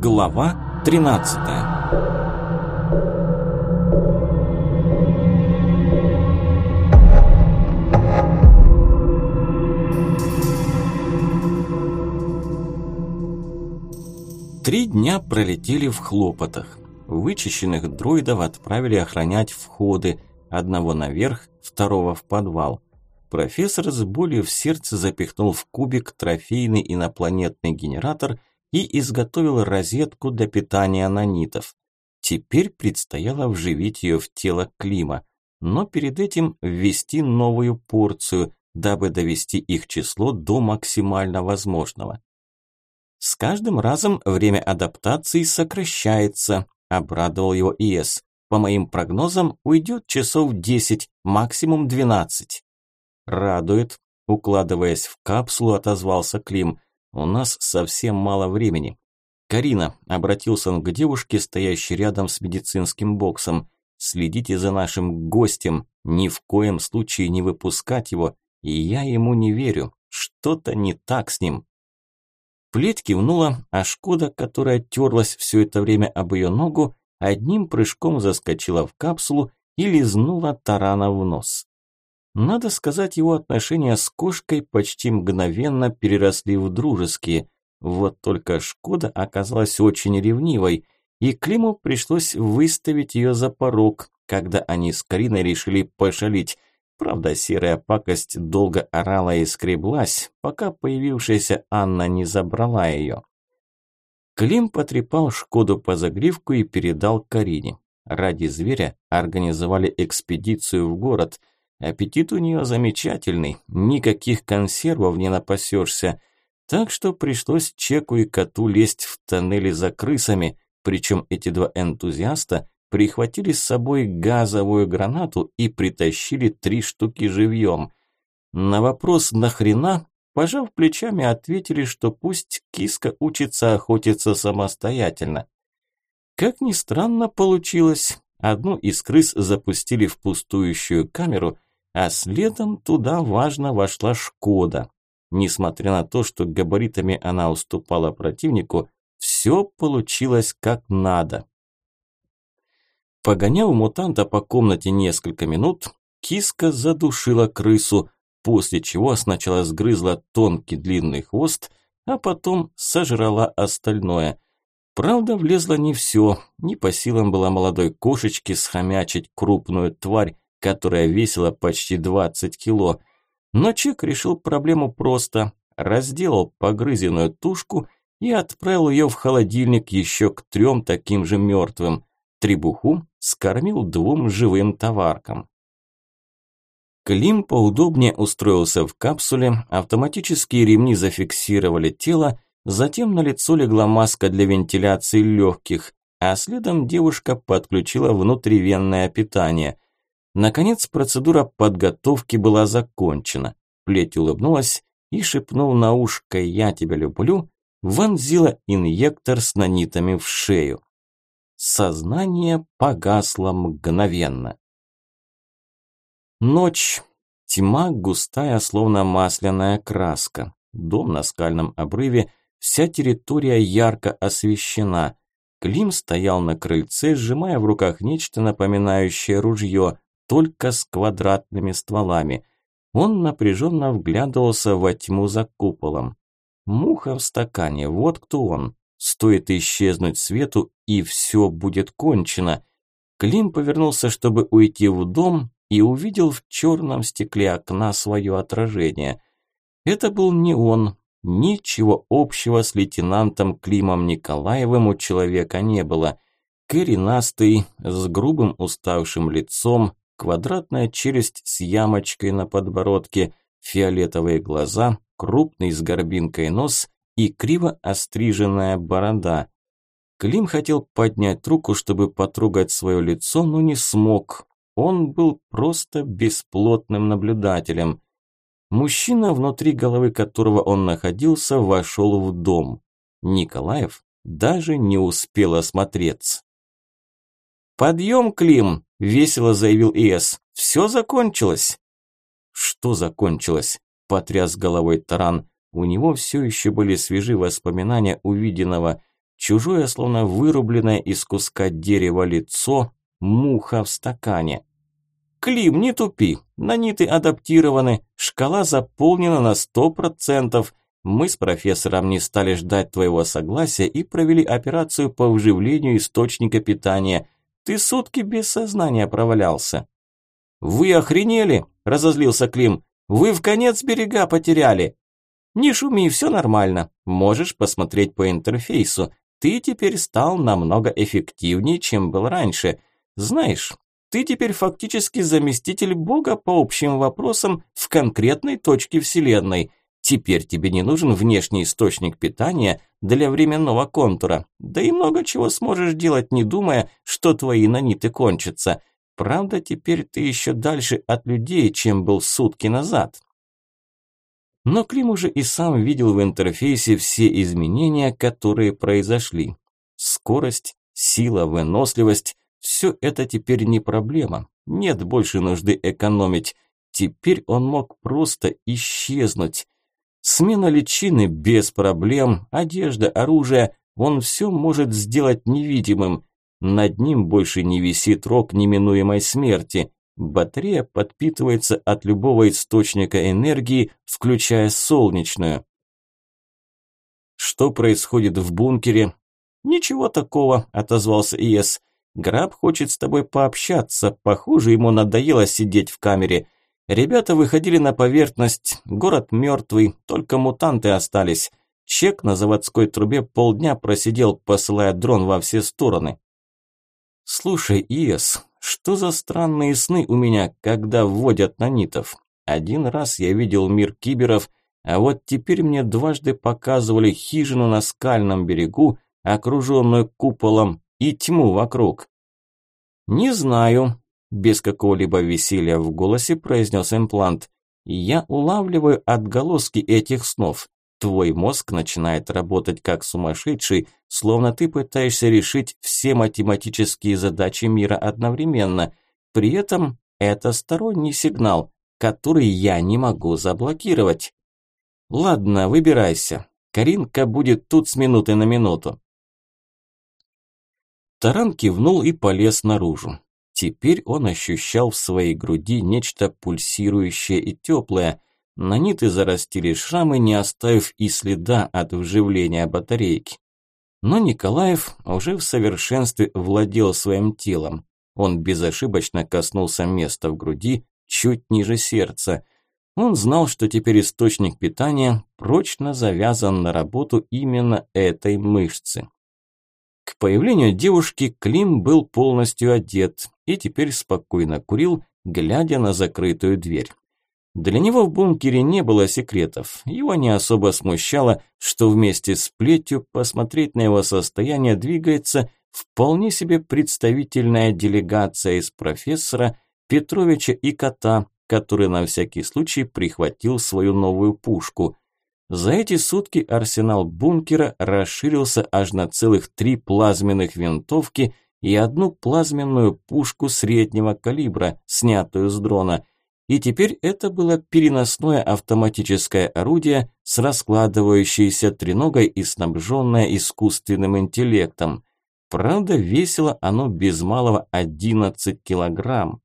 Глава 13 Три дня пролетели в хлопотах. Вычищенных дроидов отправили охранять входы, одного наверх, второго в подвал. Профессор с болью в сердце запихнул в кубик трофейный инопланетный генератор и изготовил розетку для питания нанитов. Теперь предстояло вживить ее в тело Клима, но перед этим ввести новую порцию, дабы довести их число до максимально возможного. С каждым разом время адаптации сокращается, обрадовал его ИС. По моим прогнозам, уйдет часов 10, максимум 12. Радует, укладываясь в капсулу, отозвался Клим. У нас совсем мало времени. Карина, обратился он к девушке, стоящей рядом с медицинским боксом. Следите за нашим гостем, ни в коем случае не выпускать его, и я ему не верю. Что-то не так с ним. Плеть кивнула, а Шкода, которая терлась все это время об ее ногу, одним прыжком заскочила в капсулу и лизнула тарана в нос. Надо сказать, его отношения с кошкой почти мгновенно переросли в дружеские. Вот только Шкода оказалась очень ревнивой, и Климу пришлось выставить ее за порог, когда они с Кариной решили пошалить. Правда, серая пакость долго орала и скреблась, пока появившаяся Анна не забрала ее. Клим потрепал Шкоду по загривку и передал Карине. Ради зверя организовали экспедицию в город – Аппетит у нее замечательный, никаких консервов не напасешься. Так что пришлось Чеку и коту лезть в тоннели за крысами, причем эти два энтузиаста прихватили с собой газовую гранату и притащили три штуки живьем. На вопрос «нахрена?» пожав плечами, ответили, что пусть киска учится охотиться самостоятельно. Как ни странно получилось, одну из крыс запустили в пустующую камеру – а следом туда важно вошла Шкода. Несмотря на то, что габаритами она уступала противнику, все получилось как надо. Погоняв мутанта по комнате несколько минут, киска задушила крысу, после чего сначала сгрызла тонкий длинный хвост, а потом сожрала остальное. Правда, влезло не все, не по силам было молодой кошечке схомячить крупную тварь, которая весила почти 20 кило. Но Чек решил проблему просто. Разделал погрызенную тушку и отправил ее в холодильник еще к трем таким же мертвым. Требуху скормил двум живым товаркам. Клим поудобнее устроился в капсуле, автоматические ремни зафиксировали тело, затем на лицо легла маска для вентиляции легких, а следом девушка подключила внутривенное питание – Наконец процедура подготовки была закончена. Плеть улыбнулась и, шепнув на ушко «Я тебя люблю», вонзила инъектор с нанитами в шею. Сознание погасло мгновенно. Ночь. Тьма густая, словно масляная краска. Дом на скальном обрыве, вся территория ярко освещена. Клим стоял на крыльце, сжимая в руках нечто напоминающее ружье, только с квадратными стволами. Он напряженно вглядывался во тьму за куполом. Муха в стакане, вот кто он. Стоит исчезнуть свету, и все будет кончено. Клим повернулся, чтобы уйти в дом, и увидел в черном стекле окна свое отражение. Это был не он. Ничего общего с лейтенантом Климом Николаевым у человека не было. Коренастый, с грубым уставшим лицом, квадратная челюсть с ямочкой на подбородке, фиолетовые глаза, крупный с горбинкой нос и криво остриженная борода. Клим хотел поднять руку, чтобы потрогать свое лицо, но не смог. Он был просто бесплотным наблюдателем. Мужчина, внутри головы которого он находился, вошел в дом. Николаев даже не успел осмотреться. «Подъем, Клим!» – весело заявил ИС. «Все закончилось!» «Что закончилось?» – потряс головой Таран. У него все еще были свежи воспоминания увиденного. чужое, словно вырубленное из куска дерева лицо, муха в стакане. «Клим, не тупи, наниты адаптированы, шкала заполнена на сто процентов. Мы с профессором не стали ждать твоего согласия и провели операцию по вживлению источника питания. Ты сутки без сознания провалялся». «Вы охренели?» – разозлился Клим. «Вы в конец берега потеряли». «Не шуми, все нормально. Можешь посмотреть по интерфейсу. Ты теперь стал намного эффективнее, чем был раньше. Знаешь, ты теперь фактически заместитель Бога по общим вопросам в конкретной точке Вселенной. Теперь тебе не нужен внешний источник питания для временного контура. Да и много чего сможешь делать, не думая, что твои наниты кончатся. Правда, теперь ты еще дальше от людей, чем был сутки назад. Но Клим уже и сам видел в интерфейсе все изменения, которые произошли. Скорость, сила, выносливость – все это теперь не проблема. Нет больше нужды экономить. Теперь он мог просто исчезнуть. Смена личины без проблем, одежда, оружие – он все может сделать невидимым. Над ним больше не висит рог неминуемой смерти. Батарея подпитывается от любого источника энергии, включая солнечную. Что происходит в бункере? Ничего такого, отозвался Иес. Граб хочет с тобой пообщаться. Похоже, ему надоело сидеть в камере. Ребята выходили на поверхность. Город мертвый, только мутанты остались. Чек на заводской трубе полдня просидел, посылая дрон во все стороны. «Слушай, Иес, что за странные сны у меня, когда вводят нанитов? Один раз я видел мир киберов, а вот теперь мне дважды показывали хижину на скальном берегу, окруженную куполом, и тьму вокруг». «Не знаю», – без какого-либо веселья в голосе произнес имплант. «Я улавливаю отголоски этих снов. Твой мозг начинает работать как сумасшедший, словно ты пытаешься решить все математические задачи мира одновременно. При этом это сторонний сигнал, который я не могу заблокировать. Ладно, выбирайся. Каринка будет тут с минуты на минуту. Таран кивнул и полез наружу. Теперь он ощущал в своей груди нечто пульсирующее и теплое – Наниты зарастили шрамы, не оставив и следа от вживления батарейки. Но Николаев уже в совершенстве владел своим телом. Он безошибочно коснулся места в груди, чуть ниже сердца. Он знал, что теперь источник питания прочно завязан на работу именно этой мышцы. К появлению девушки Клим был полностью одет и теперь спокойно курил, глядя на закрытую дверь. Для него в бункере не было секретов. Его не особо смущало, что вместе с плетью посмотреть на его состояние двигается вполне себе представительная делегация из профессора, Петровича и кота, который на всякий случай прихватил свою новую пушку. За эти сутки арсенал бункера расширился аж на целых три плазменных винтовки и одну плазменную пушку среднего калибра, снятую с дрона – и теперь это было переносное автоматическое орудие с раскладывающейся треногой и снабженное искусственным интеллектом. Правда, весило оно без малого 11 килограмм.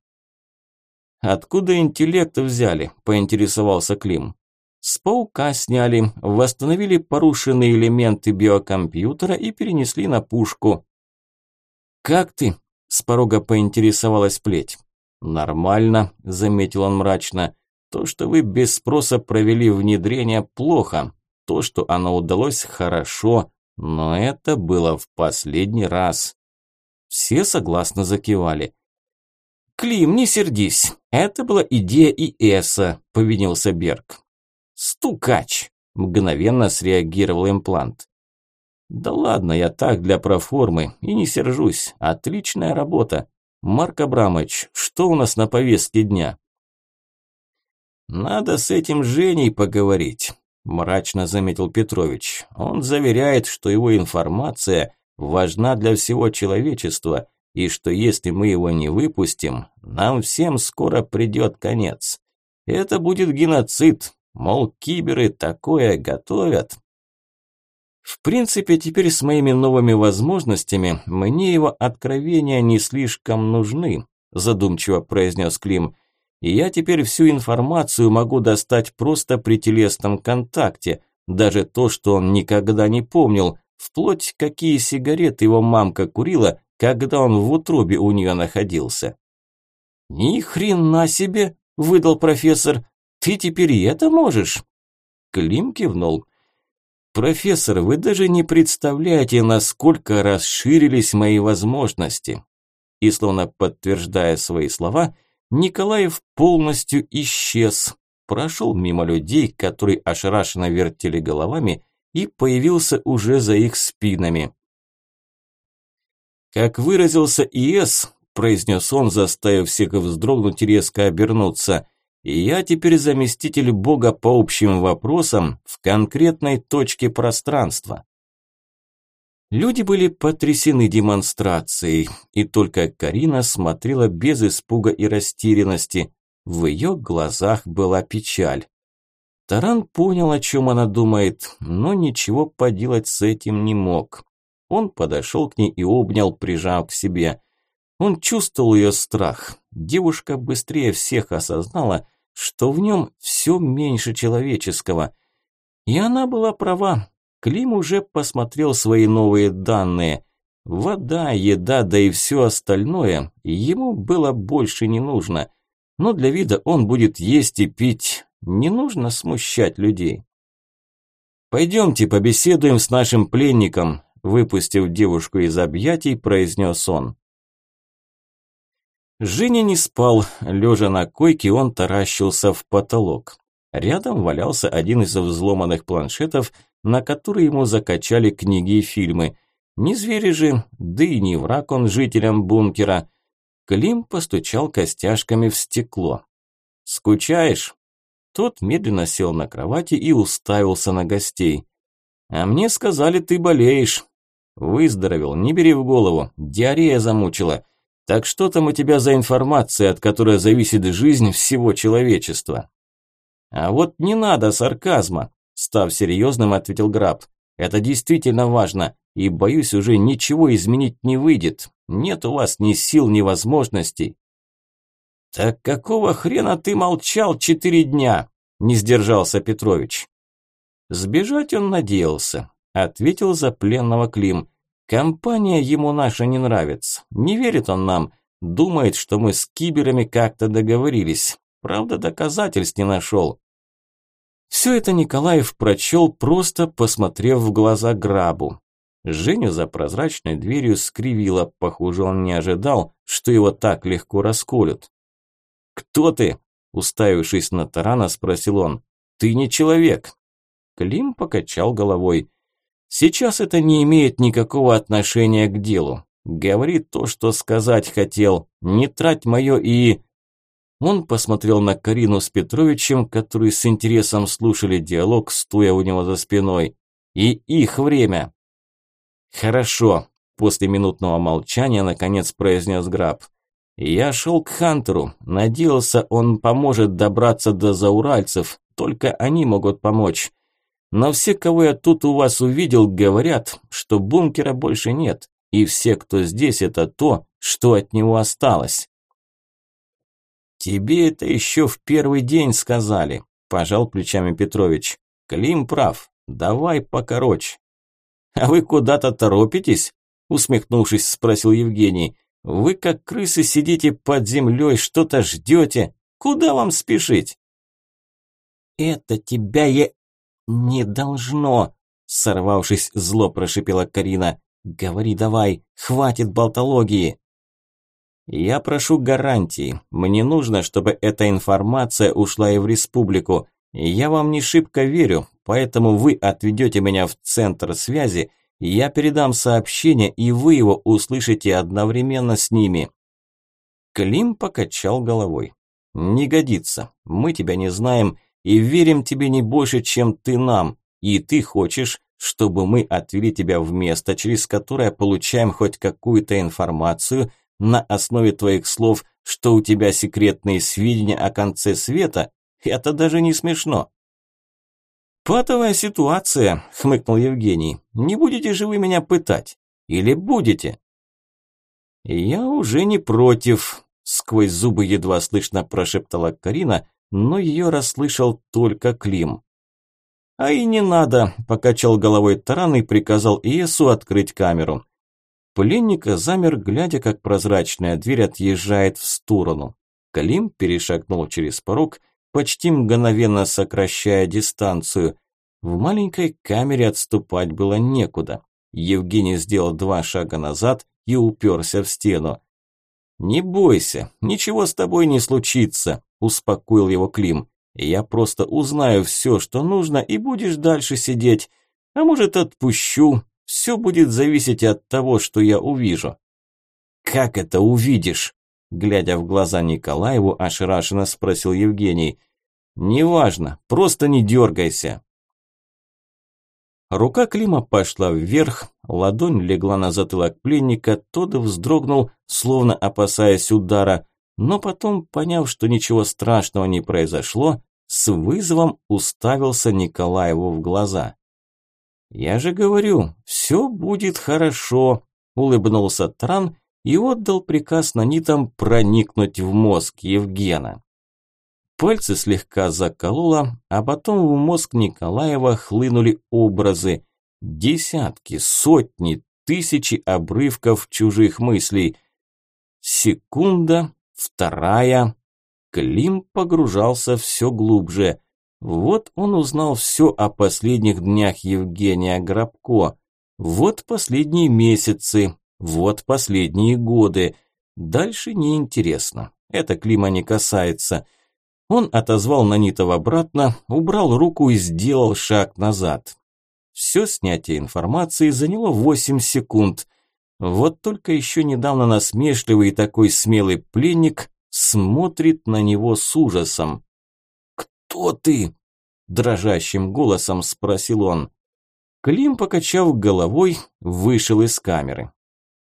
«Откуда интеллект взяли?» – поинтересовался Клим. С паука сняли, восстановили порушенные элементы биокомпьютера и перенесли на пушку. «Как ты?» – с порога поинтересовалась плеть. «Нормально», – заметил он мрачно. «То, что вы без спроса провели внедрение, плохо. То, что оно удалось, хорошо. Но это было в последний раз». Все согласно закивали. «Клим, не сердись. Это была идея ИЭСа», – повинился Берг. «Стукач», – мгновенно среагировал имплант. «Да ладно, я так для проформы и не сержусь. Отличная работа. Марк Абрамович, что у нас на повестке дня? Надо с этим Женей поговорить, мрачно заметил Петрович. Он заверяет, что его информация важна для всего человечества и что если мы его не выпустим, нам всем скоро придет конец. Это будет геноцид, мол, киберы такое готовят. В принципе, теперь с моими новыми возможностями мне его откровения не слишком нужны, задумчиво произнес Клим. И я теперь всю информацию могу достать просто при телесном контакте, даже то, что он никогда не помнил, вплоть какие сигареты его мамка курила, когда он в утробе у нее находился. «Ни хрена себе!» – выдал профессор. «Ты теперь и это можешь?» Клим кивнул. «Профессор, вы даже не представляете, насколько расширились мои возможности». И словно подтверждая свои слова, Николаев полностью исчез, прошел мимо людей, которые ошарашенно вертели головами, и появился уже за их спинами. Как выразился ИС, произнес он, заставив всех вздрогнуть и резко обернуться, и я теперь заместитель Бога по общим вопросам в конкретной точке пространства. Люди были потрясены демонстрацией, и только Карина смотрела без испуга и растерянности. В ее глазах была печаль. Таран понял, о чем она думает, но ничего поделать с этим не мог. Он подошел к ней и обнял, прижав к себе. Он чувствовал ее страх. Девушка быстрее всех осознала, что в нем все меньше человеческого. И она была права. Клим уже посмотрел свои новые данные. Вода, еда, да и все остальное ему было больше не нужно. Но для вида он будет есть и пить. Не нужно смущать людей. «Пойдемте побеседуем с нашим пленником», выпустив девушку из объятий, произнес он. Женя не спал, лежа на койке, он таращился в потолок. Рядом валялся один из взломанных планшетов, на который ему закачали книги и фильмы. Не звери же, да и не враг он жителям бункера. Клим постучал костяшками в стекло. «Скучаешь?» Тот медленно сел на кровати и уставился на гостей. «А мне сказали, ты болеешь». «Выздоровел, не бери в голову, диарея замучила. Так что там у тебя за информация, от которой зависит жизнь всего человечества? А вот не надо сарказма, став серьезным, ответил Граб. Это действительно важно, и боюсь, уже ничего изменить не выйдет. Нет у вас ни сил, ни возможностей. Так какого хрена ты молчал четыре дня? Не сдержался Петрович. Сбежать он надеялся, ответил за пленного Клим. Компания ему наша не нравится. Не верит он нам. Думает, что мы с киберами как-то договорились. Правда, доказательств не нашел. Все это Николаев прочел, просто посмотрев в глаза Грабу. Женю за прозрачной дверью скривило, похоже, он не ожидал, что его так легко расколют. «Кто ты?» – уставившись на Тарана, спросил он. «Ты не человек». Клим покачал головой. Сейчас это не имеет никакого отношения к делу. Говори то, что сказать хотел. Не трать мое и... Он посмотрел на Карину с Петровичем, которые с интересом слушали диалог, стоя у него за спиной. И их время. Хорошо. После минутного молчания наконец произнес Граб. Я шел к Хантеру. Надеялся, он поможет добраться до зауральцев. Только они могут помочь. Но все, кого я тут у вас увидел, говорят, что бункера больше нет, и все, кто здесь, это то, что от него осталось. Тебе это еще в первый день сказали, пожал плечами Петрович. Клим прав, давай покороче. А вы куда-то торопитесь? Усмехнувшись, спросил Евгений. Вы как крысы сидите под землей, что-то ждете. Куда вам спешить? Это тебя я «Не должно!» – сорвавшись, зло прошипела Карина. «Говори давай, хватит болтологии!» «Я прошу гарантии. Мне нужно, чтобы эта информация ушла и в республику. Я вам не шибко верю, поэтому вы отведете меня в центр связи, я передам сообщение, и вы его услышите одновременно с ними». Клим покачал головой. «Не годится. Мы тебя не знаем, и верим тебе не больше, чем ты нам, и ты хочешь, чтобы мы отвели тебя в место, через которое получаем хоть какую-то информацию на основе твоих слов, что у тебя секретные сведения о конце света, это даже не смешно. «Патовая ситуация», – хмыкнул Евгений. «Не будете же вы меня пытать? Или будете?» «Я уже не против», – сквозь зубы едва слышно прошептала Карина, но ее расслышал только Клим. «А и не надо», – покачал головой Таран и приказал Иесу открыть камеру. Пленник замер, глядя, как прозрачная дверь отъезжает в сторону. Клим перешагнул через порог, почти мгновенно сокращая дистанцию. В маленькой камере отступать было некуда. Евгений сделал два шага назад и уперся в стену. «Не бойся, ничего с тобой не случится», – успокоил его Клим. «Я просто узнаю все, что нужно, и будешь дальше сидеть. А может, отпущу. Все будет зависеть от того, что я увижу». «Как это увидишь?» Глядя в глаза Николаеву, ошарашенно спросил Евгений. «Неважно, просто не дергайся». Рука Клима пошла вверх, ладонь легла на затылок пленника, тот вздрогнул, словно опасаясь удара, но потом, поняв, что ничего страшного не произошло, с вызовом уставился Николаеву в глаза. «Я же говорю, все будет хорошо», – улыбнулся Тран и отдал приказ нанитам проникнуть в мозг Евгена. Пальцы слегка закололо, а потом в мозг Николаева хлынули образы. Десятки, сотни, тысячи обрывков чужих мыслей. Секунда, вторая. Клим погружался все глубже. Вот он узнал все о последних днях Евгения Грабко. Вот последние месяцы, вот последние годы. Дальше неинтересно. Это Клима не касается. Он отозвал Нанитов обратно, убрал руку и сделал шаг назад. Все снятие информации заняло 8 секунд. Вот только еще недавно насмешливый и такой смелый пленник смотрит на него с ужасом. «Кто ты?» – дрожащим голосом спросил он. Клим, покачав головой, вышел из камеры.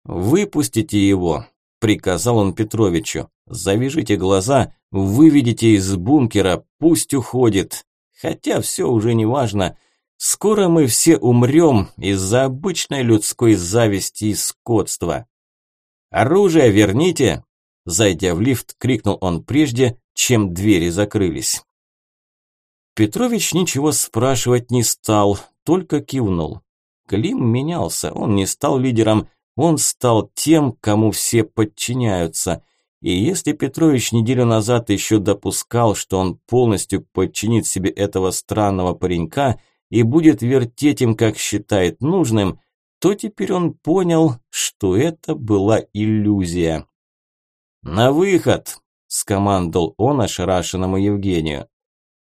«Выпустите его», – приказал он Петровичу. Завяжите глаза, выведите из бункера, пусть уходит. Хотя все уже не важно. Скоро мы все умрем из-за обычной людской зависти и скотства. «Оружие верните!» Зайдя в лифт, крикнул он прежде, чем двери закрылись. Петрович ничего спрашивать не стал, только кивнул. Клим менялся, он не стал лидером, он стал тем, кому все подчиняются – и если Петрович неделю назад еще допускал, что он полностью подчинит себе этого странного паренька и будет вертеть им, как считает нужным, то теперь он понял, что это была иллюзия. «На выход!» – скомандовал он ошарашенному Евгению.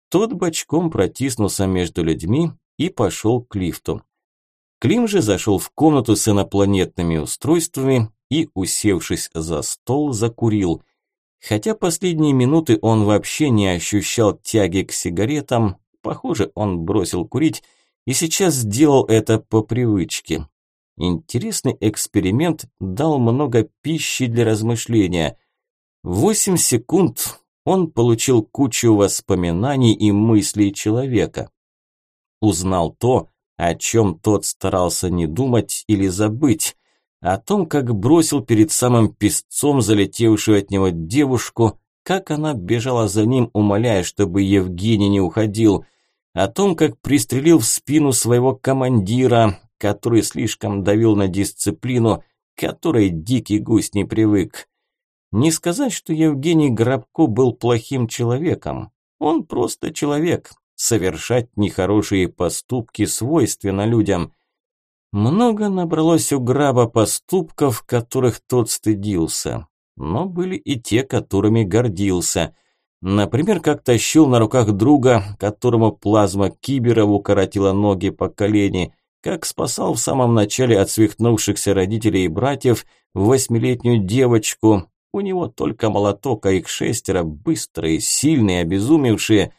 Тот бочком протиснулся между людьми и пошел к лифту. Клим же зашел в комнату с инопланетными устройствами и, усевшись за стол, закурил. Хотя последние минуты он вообще не ощущал тяги к сигаретам, похоже, он бросил курить и сейчас сделал это по привычке. Интересный эксперимент дал много пищи для размышления. Восемь секунд он получил кучу воспоминаний и мыслей человека. Узнал то, о чем тот старался не думать или забыть о том, как бросил перед самым песцом залетевшую от него девушку, как она бежала за ним, умоляя, чтобы Евгений не уходил, о том, как пристрелил в спину своего командира, который слишком давил на дисциплину, которой дикий гусь не привык. Не сказать, что Евгений Грабко был плохим человеком. Он просто человек. Совершать нехорошие поступки свойственно людям. Много набралось у граба поступков, которых тот стыдился. Но были и те, которыми гордился. Например, как тащил на руках друга, которому плазма кибера укоротила ноги по колени, как спасал в самом начале от свихнувшихся родителей и братьев восьмилетнюю девочку. У него только молоток, а их шестеро, быстрые, сильные, обезумевшие.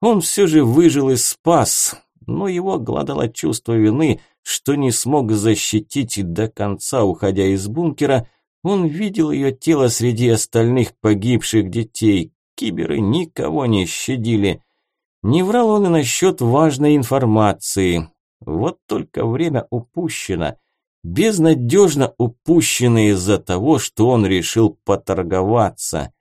Он все же выжил и спас, но его гладало чувство вины – что не смог защитить до конца, уходя из бункера, он видел ее тело среди остальных погибших детей. Киберы никого не щадили. Не врал он и насчет важной информации. Вот только время упущено. Безнадежно упущено из-за того, что он решил поторговаться.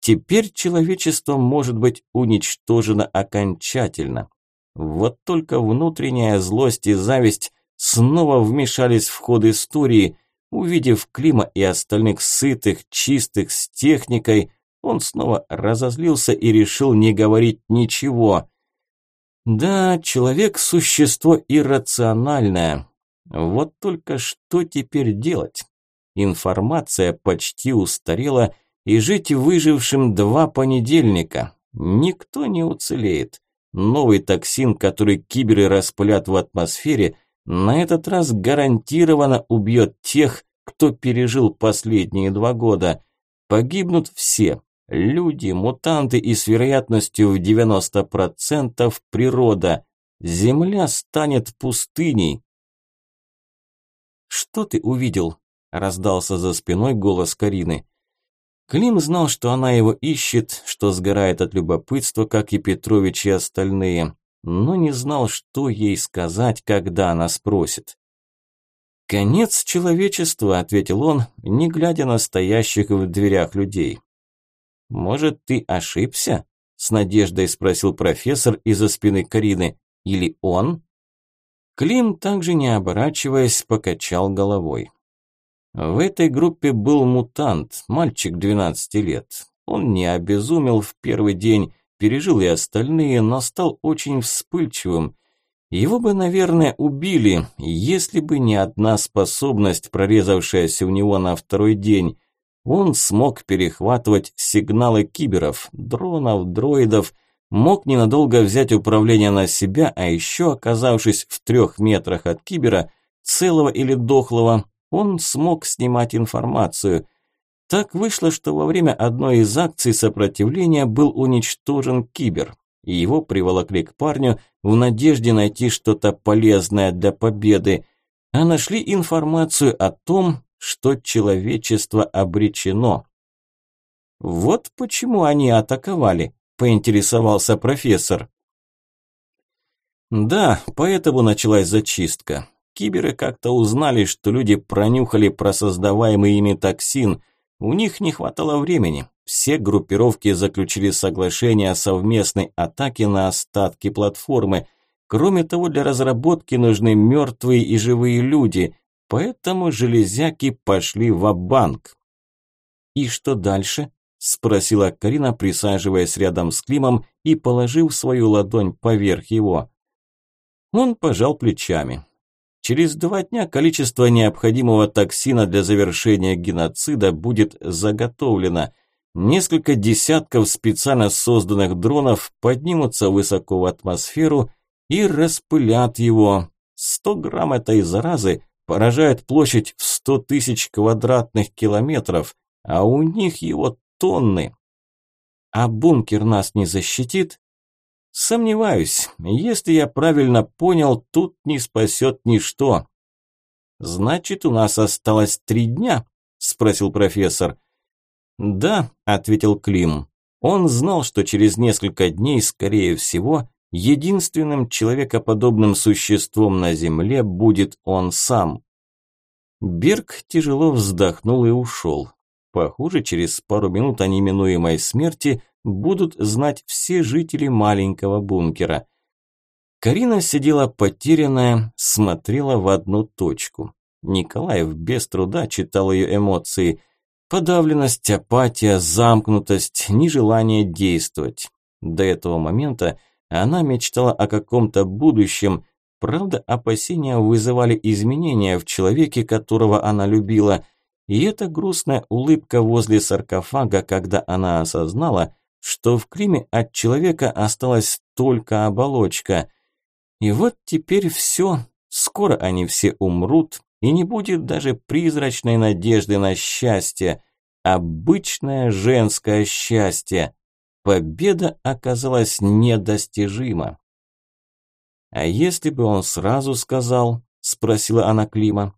Теперь человечество может быть уничтожено окончательно. Вот только внутренняя злость и зависть снова вмешались в ход истории. Увидев Клима и остальных сытых, чистых, с техникой, он снова разозлился и решил не говорить ничего. Да, человек – существо иррациональное. Вот только что теперь делать? Информация почти устарела, и жить выжившим два понедельника. Никто не уцелеет. Новый токсин, который киберы распылят в атмосфере, на этот раз гарантированно убьет тех, кто пережил последние два года. Погибнут все, Люди, мутанты и с вероятностью в 90% природа. Земля станет пустыней. «Что ты увидел?» – раздался за спиной голос Карины. Клим знал, что она его ищет, что сгорает от любопытства, как и Петрович и остальные, но не знал, что ей сказать, когда она спросит. «Конец человечества», – ответил он, не глядя на стоящих в дверях людей. «Может, ты ошибся?» – с надеждой спросил профессор из-за спины Карины. «Или он?» Клим, также не оборачиваясь, покачал головой. В этой группе был мутант, мальчик 12 лет. Он не обезумел в первый день, пережил и остальные, но стал очень вспыльчивым. Его бы, наверное, убили, если бы не одна способность, прорезавшаяся у него на второй день. Он смог перехватывать сигналы киберов, дронов, дроидов, мог ненадолго взять управление на себя, а еще, оказавшись в трех метрах от кибера, целого или дохлого, он смог снимать информацию. Так вышло, что во время одной из акций сопротивления был уничтожен кибер, и его приволокли к парню в надежде найти что-то полезное для победы, а нашли информацию о том, что человечество обречено. Вот почему они атаковали, поинтересовался профессор. Да, поэтому началась зачистка. Киберы как-то узнали, что люди пронюхали про создаваемый ими токсин. У них не хватало времени. Все группировки заключили соглашение о совместной атаке на остатки платформы. Кроме того, для разработки нужны мертвые и живые люди. Поэтому железяки пошли в банк «И что дальше?» – спросила Карина, присаживаясь рядом с Климом и положив свою ладонь поверх его. Он пожал плечами. Через два дня количество необходимого токсина для завершения геноцида будет заготовлено. Несколько десятков специально созданных дронов поднимутся высоко в атмосферу и распылят его. Сто грамм этой заразы поражает площадь в 100 тысяч квадратных километров, а у них его тонны. А бункер нас не защитит? Сомневаюсь. Если я правильно понял, тут не спасет ничто. Значит, у нас осталось три дня? Спросил профессор. Да, ответил Клим. Он знал, что через несколько дней, скорее всего, единственным человекоподобным существом на Земле будет он сам. Берг тяжело вздохнул и ушел. Похоже, через пару минут о неминуемой смерти будут знать все жители маленького бункера. Карина сидела потерянная, смотрела в одну точку. Николаев без труда читал ее эмоции. Подавленность, апатия, замкнутость, нежелание действовать. До этого момента она мечтала о каком-то будущем, правда опасения вызывали изменения в человеке, которого она любила, и эта грустная улыбка возле саркофага, когда она осознала, что в Криме от человека осталась только оболочка. И вот теперь все, скоро они все умрут, и не будет даже призрачной надежды на счастье, обычное женское счастье победа оказалась недостижима. «А если бы он сразу сказал?» – спросила она Клима.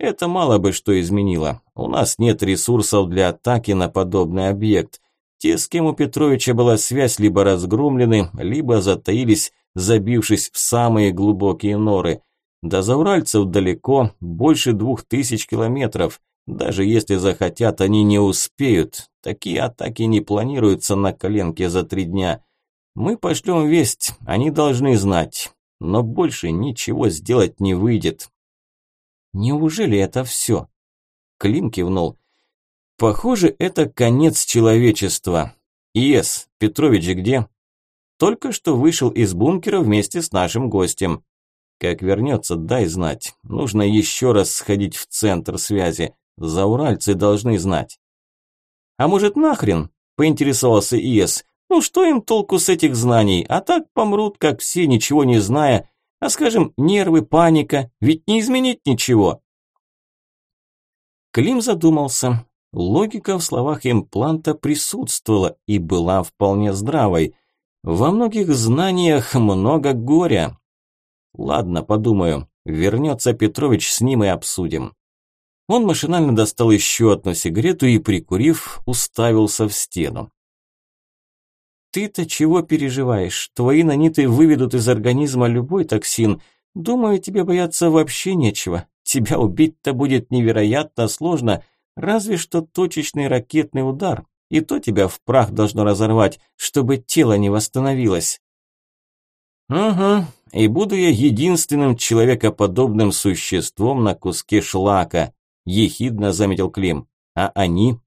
«Это мало бы что изменило. У нас нет ресурсов для атаки на подобный объект. Те, с кем у Петровича была связь, либо разгромлены, либо затаились, забившись в самые глубокие норы. До зауральцев далеко, больше двух тысяч километров. Даже если захотят, они не успеют. Такие атаки не планируются на коленке за три дня. Мы пошлем весть, они должны знать. Но больше ничего сделать не выйдет. Неужели это все? Клим кивнул. Похоже, это конец человечества. ИС, Петрович где? Только что вышел из бункера вместе с нашим гостем. Как вернется, дай знать. Нужно еще раз сходить в центр связи. Зауральцы должны знать. А может нахрен? Поинтересовался ИС. Ну что им толку с этих знаний? А так помрут, как все, ничего не зная. А скажем, нервы, паника. Ведь не изменить ничего. Клим задумался. Логика в словах импланта присутствовала и была вполне здравой. Во многих знаниях много горя. Ладно, подумаю. Вернется Петрович, с ним и обсудим. Он машинально достал еще одну сигарету и, прикурив, уставился в стену. «Ты-то чего переживаешь? Твои наниты выведут из организма любой токсин. Думаю, тебе бояться вообще нечего. Тебя убить-то будет невероятно сложно, Разве что точечный ракетный удар, и то тебя в прах должно разорвать, чтобы тело не восстановилось. Угу, и буду я единственным человекоподобным существом на куске шлака, ехидно заметил Клим. А они?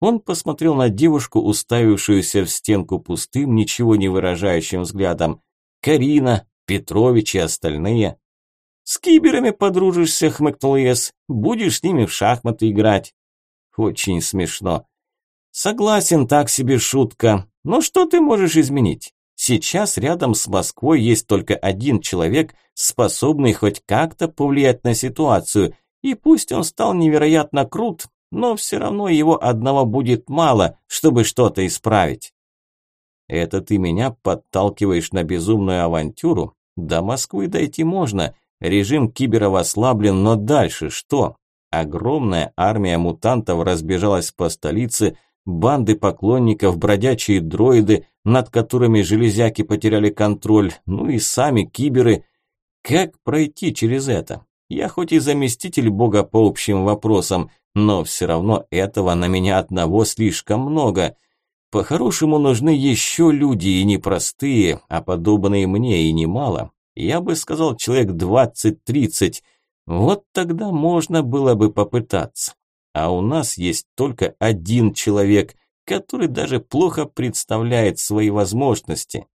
Он посмотрел на девушку, уставившуюся в стенку пустым, ничего не выражающим взглядом. Карина, Петрович и остальные. «С киберами подружишься», – хмыкнул Ес. «Будешь с ними в шахматы играть». Очень смешно. Согласен, так себе шутка. Но что ты можешь изменить? Сейчас рядом с Москвой есть только один человек, способный хоть как-то повлиять на ситуацию. И пусть он стал невероятно крут, но все равно его одного будет мало, чтобы что-то исправить. Это ты меня подталкиваешь на безумную авантюру? До Москвы дойти можно. Режим киберов ослаблен, но дальше что? Огромная армия мутантов разбежалась по столице, банды поклонников, бродячие дроиды, над которыми железяки потеряли контроль, ну и сами киберы. Как пройти через это? Я хоть и заместитель бога по общим вопросам, но все равно этого на меня одного слишком много. По-хорошему нужны еще люди, и не простые, а подобные мне и немало. Я бы сказал, человек двадцать-тридцать. Вот тогда можно было бы попытаться. А у нас есть только один человек, который даже плохо представляет свои возможности.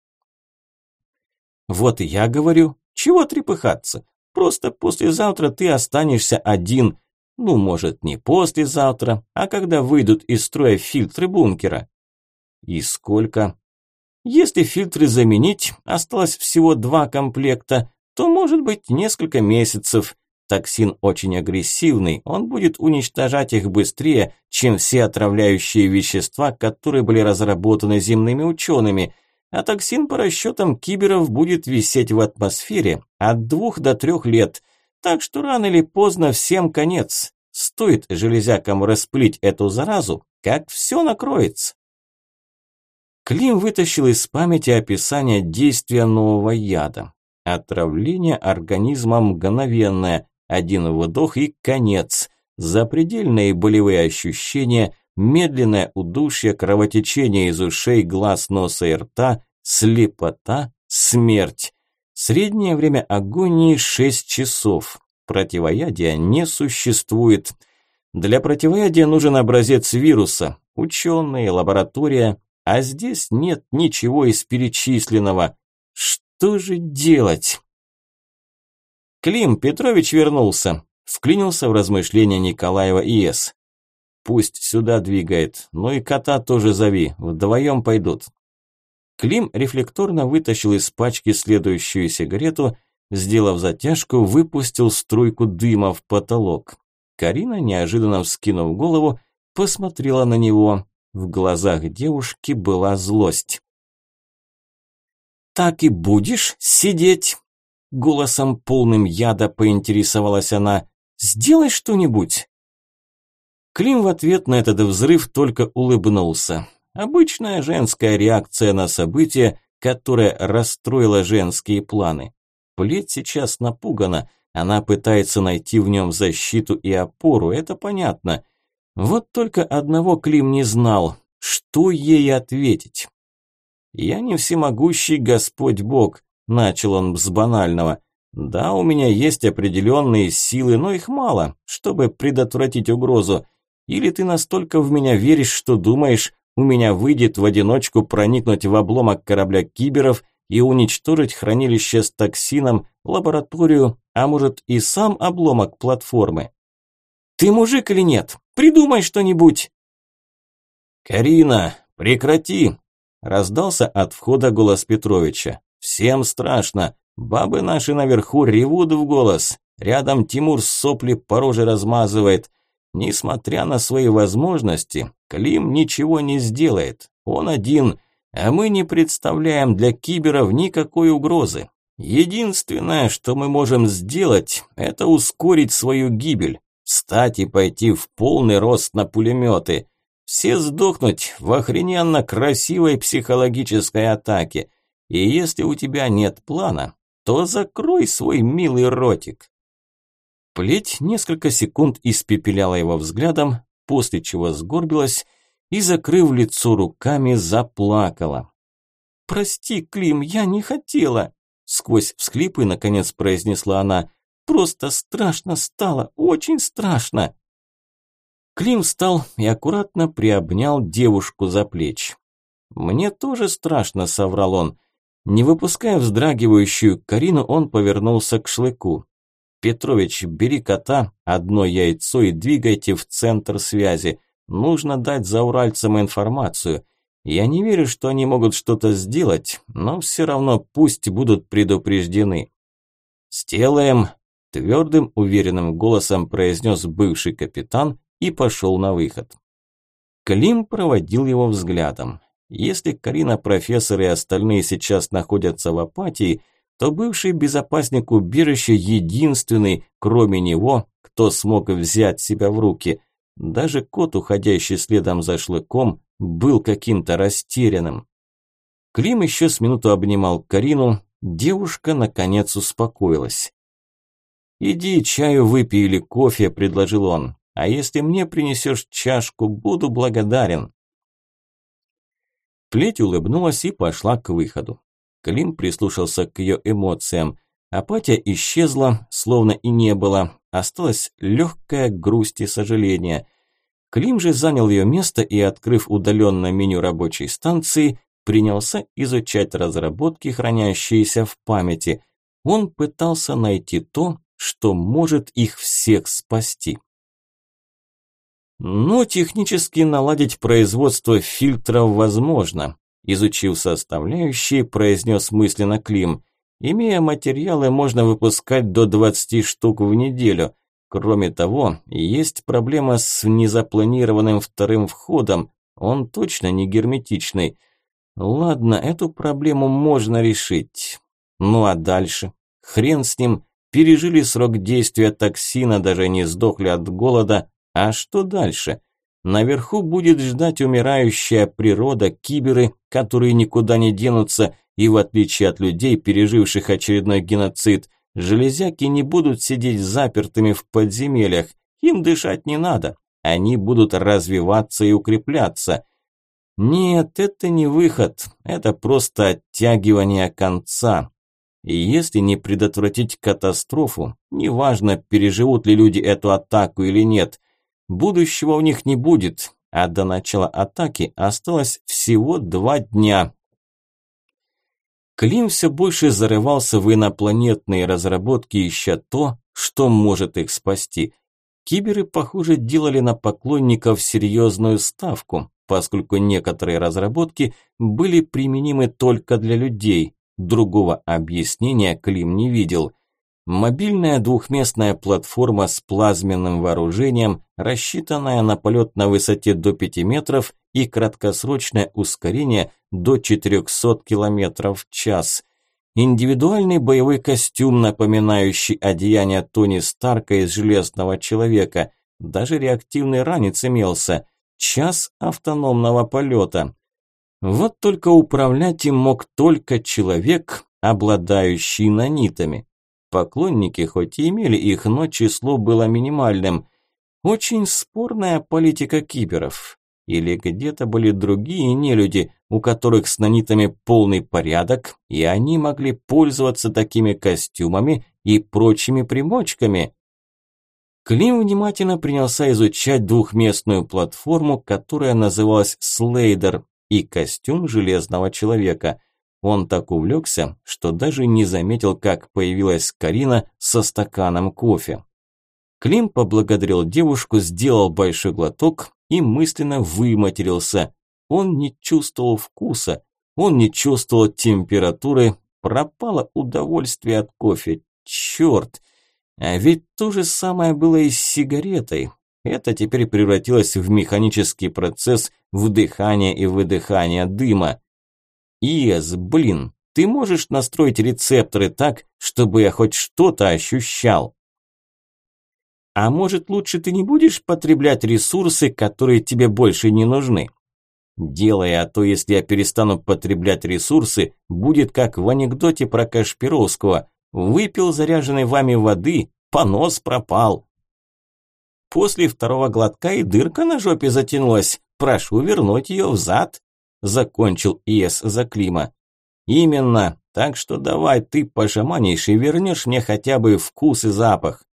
Вот и я говорю, чего трепыхаться? Просто послезавтра ты останешься один. Ну, может, не послезавтра, а когда выйдут из строя фильтры бункера. И сколько? Если фильтры заменить, осталось всего два комплекта, то может быть несколько месяцев. Токсин очень агрессивный, он будет уничтожать их быстрее, чем все отравляющие вещества, которые были разработаны земными учеными. А токсин по расчетам киберов будет висеть в атмосфере от двух до трех лет. Так что рано или поздно всем конец. Стоит железякам расплить эту заразу, как все накроется. Клим вытащил из памяти описание действия нового яда. Отравление организма мгновенное, один вдох и конец. Запредельные болевые ощущения, медленное удушье, кровотечение из ушей, глаз, носа и рта, слепота, смерть. Среднее время агонии 6 часов. Противоядия не существует. Для противоядия нужен образец вируса. Ученые, лаборатория. А здесь нет ничего из перечисленного. Что же делать? Клим Петрович вернулся. Вклинился в размышления Николаева ИС. Пусть сюда двигает, ну и кота тоже зови, вдвоем пойдут. Клим рефлекторно вытащил из пачки следующую сигарету, сделав затяжку, выпустил струйку дыма в потолок. Карина, неожиданно вскинув голову, посмотрела на него. В глазах девушки была злость. «Так и будешь сидеть?» Голосом полным яда поинтересовалась она. «Сделай что-нибудь!» Клим в ответ на этот взрыв только улыбнулся. Обычная женская реакция на событие, которое расстроило женские планы. Плеть сейчас напугана, она пытается найти в нем защиту и опору, это понятно. Вот только одного Клим не знал, что ей ответить. «Я не всемогущий Господь Бог», – начал он с банального. «Да, у меня есть определенные силы, но их мало, чтобы предотвратить угрозу. Или ты настолько в меня веришь, что думаешь, у меня выйдет в одиночку проникнуть в обломок корабля киберов и уничтожить хранилище с токсином, лабораторию, а может и сам обломок платформы. Ты мужик или нет? Придумай что-нибудь. Карина, прекрати! Раздался от входа голос Петровича. Всем страшно. Бабы наши наверху ревут в голос. Рядом Тимур сопли по роже размазывает. Несмотря на свои возможности, Клим ничего не сделает. Он один, а мы не представляем для киберов никакой угрозы. Единственное, что мы можем сделать, это ускорить свою гибель, встать и пойти в полный рост на пулеметы. Все сдохнуть в охрененно красивой психологической атаке. И если у тебя нет плана, то закрой свой милый ротик. Плеть несколько секунд испепеляла его взглядом, после чего сгорбилась и, закрыв лицо руками, заплакала. «Прости, Клим, я не хотела!» Сквозь всхлипы, наконец, произнесла она. «Просто страшно стало, очень страшно!» Клим встал и аккуратно приобнял девушку за плечи. «Мне тоже страшно», – соврал он. Не выпуская вздрагивающую Карину, он повернулся к шлыку. Петрович, бери кота, одно яйцо и двигайте в центр связи. Нужно дать зауральцам информацию. Я не верю, что они могут что-то сделать, но все равно пусть будут предупреждены. «Сделаем», – твердым, уверенным голосом произнес бывший капитан и пошел на выход. Клим проводил его взглядом. Если Карина, профессор и остальные сейчас находятся в апатии – то бывший безопасник убежища единственный, кроме него, кто смог взять себя в руки. Даже кот, уходящий следом за шлыком, был каким-то растерянным. Клим еще с минуту обнимал Карину, девушка наконец успокоилась. «Иди чаю выпей или кофе», – предложил он. «А если мне принесешь чашку, буду благодарен». Плеть улыбнулась и пошла к выходу. Клим прислушался к ее эмоциям. Апатия исчезла, словно и не было. Осталась легкая грусть и сожаление. Клим же занял ее место и, открыв удаленное меню рабочей станции, принялся изучать разработки, хранящиеся в памяти. Он пытался найти то, что может их всех спасти. Но технически наладить производство фильтров возможно. Изучив составляющие, произнес мысленно Клим. Имея материалы, можно выпускать до 20 штук в неделю. Кроме того, есть проблема с незапланированным вторым входом. Он точно не герметичный. Ладно, эту проблему можно решить. Ну а дальше? Хрен с ним. Пережили срок действия токсина, даже не сдохли от голода. А что дальше? Наверху будет ждать умирающая природа, киберы, которые никуда не денутся, и в отличие от людей, переживших очередной геноцид, железяки не будут сидеть запертыми в подземельях, им дышать не надо, они будут развиваться и укрепляться. Нет, это не выход, это просто оттягивание конца. И если не предотвратить катастрофу, неважно, переживут ли люди эту атаку или нет – Будущего у них не будет, а до начала атаки осталось всего два дня. Клим все больше зарывался в инопланетные разработки, ища то, что может их спасти. Киберы, похоже, делали на поклонников серьезную ставку, поскольку некоторые разработки были применимы только для людей. Другого объяснения Клим не видел. Мобильная двухместная платформа с плазменным вооружением, рассчитанная на полет на высоте до 5 метров и краткосрочное ускорение до 400 км в час. Индивидуальный боевой костюм, напоминающий одеяние Тони Старка из «Железного человека». Даже реактивный ранец имелся. Час автономного полета. Вот только управлять им мог только человек, обладающий нанитами. Поклонники хоть и имели их, но число было минимальным. Очень спорная политика киберов. Или где-то были другие нелюди, у которых с нанитами полный порядок, и они могли пользоваться такими костюмами и прочими примочками. Клим внимательно принялся изучать двухместную платформу, которая называлась «Слейдер», и костюм Железного Человека. Он так увлекся, что даже не заметил, как появилась Карина со стаканом кофе. Клим поблагодарил девушку, сделал большой глоток и мысленно выматерился. Он не чувствовал вкуса, он не чувствовал температуры, пропало удовольствие от кофе. Черт! А ведь то же самое было и с сигаретой. Это теперь превратилось в механический процесс вдыхания и выдыхания дыма. Иэс, блин, ты можешь настроить рецепторы так, чтобы я хоть что-то ощущал? А может, лучше ты не будешь потреблять ресурсы, которые тебе больше не нужны? Делай, а то если я перестану потреблять ресурсы, будет как в анекдоте про Кашпировского. Выпил заряженной вами воды, понос пропал. После второго глотка и дырка на жопе затянулась. Прошу вернуть ее взад. Закончил ИС за Клима. Именно. Так что давай ты, пожаманейший, вернешь мне хотя бы вкус и запах.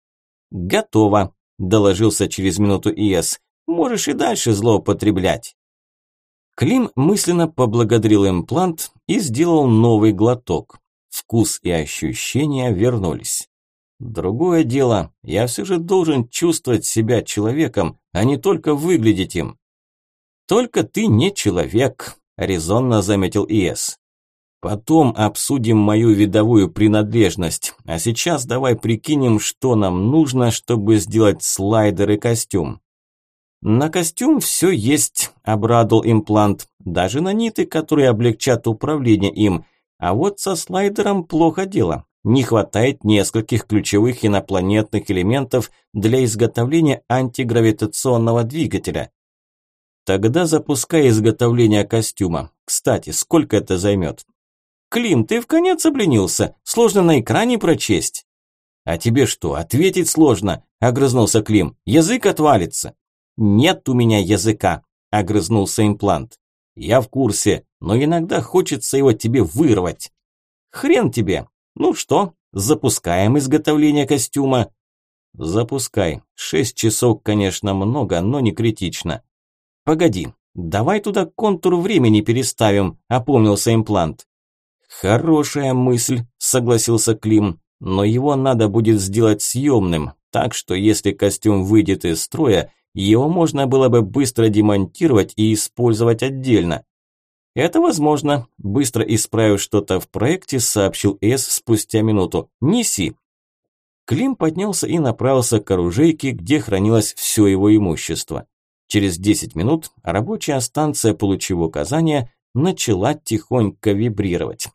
Готово, доложился через минуту ИС. Можешь и дальше злоупотреблять. Клим мысленно поблагодарил имплант и сделал новый глоток. Вкус и ощущения вернулись. Другое дело, я все же должен чувствовать себя человеком, а не только выглядеть им. Только ты не человек, резонно заметил Иэс. Потом обсудим мою видовую принадлежность, а сейчас давай прикинем, что нам нужно, чтобы сделать слайдер и костюм. На костюм все есть, обрадовал имплант, даже на ниты, которые облегчат управление им. А вот со слайдером плохо дело не хватает нескольких ключевых инопланетных элементов для изготовления антигравитационного двигателя. Тогда запускай изготовление костюма. Кстати, сколько это займет? Клим, ты в конец обленился. Сложно на экране прочесть. А тебе что, ответить сложно? Огрызнулся Клим. Язык отвалится. Нет у меня языка, огрызнулся имплант. Я в курсе, но иногда хочется его тебе вырвать. Хрен тебе, ну что, запускаем изготовление костюма? Запускай. Шесть часов, конечно, много, но не критично. Погоди, давай туда контур времени переставим, опомнился имплант. Хорошая мысль, согласился Клим, но его надо будет сделать съемным, так что если костюм выйдет из строя, его можно было бы быстро демонтировать и использовать отдельно. «Это возможно», – быстро исправив что-то в проекте, сообщил Эс спустя минуту. «Неси». Клим поднялся и направился к оружейке, где хранилось все его имущество. Через 10 минут рабочая станция, получив указания, начала тихонько вибрировать.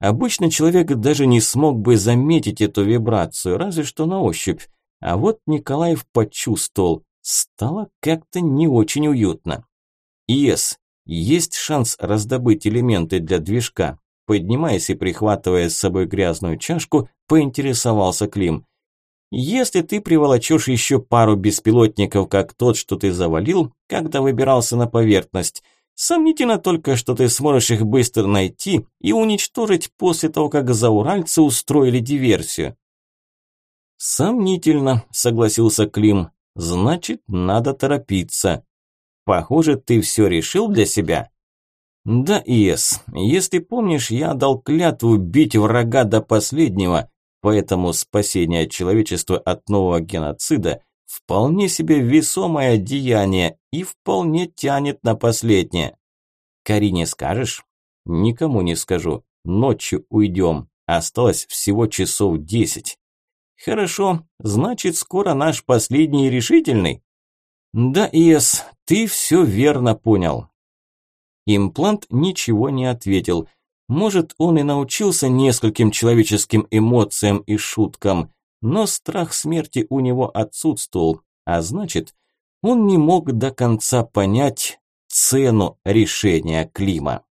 Обычно человек даже не смог бы заметить эту вибрацию, разве что на ощупь. А вот Николаев почувствовал, стало как-то не очень уютно. «Ес, есть шанс раздобыть элементы для движка. Поднимаясь и прихватывая с собой грязную чашку, поинтересовался Клим. Если ты приволочешь еще пару беспилотников, как тот, что ты завалил, когда выбирался на поверхность, сомнительно только, что ты сможешь их быстро найти и уничтожить после того, как зауральцы устроили диверсию. Сомнительно, согласился Клим. Значит, надо торопиться. Похоже, ты все решил для себя. Да, Иес, если помнишь, я дал клятву бить врага до последнего, поэтому спасение человечества от нового геноцида вполне себе весомое деяние и вполне тянет на последнее. Карине скажешь? Никому не скажу. Ночью уйдем. Осталось всего часов десять. Хорошо, значит, скоро наш последний решительный. Да, Иес, ты все верно понял. Имплант ничего не ответил. Может, он и научился нескольким человеческим эмоциям и шуткам, но страх смерти у него отсутствовал, а значит, он не мог до конца понять цену решения Клима.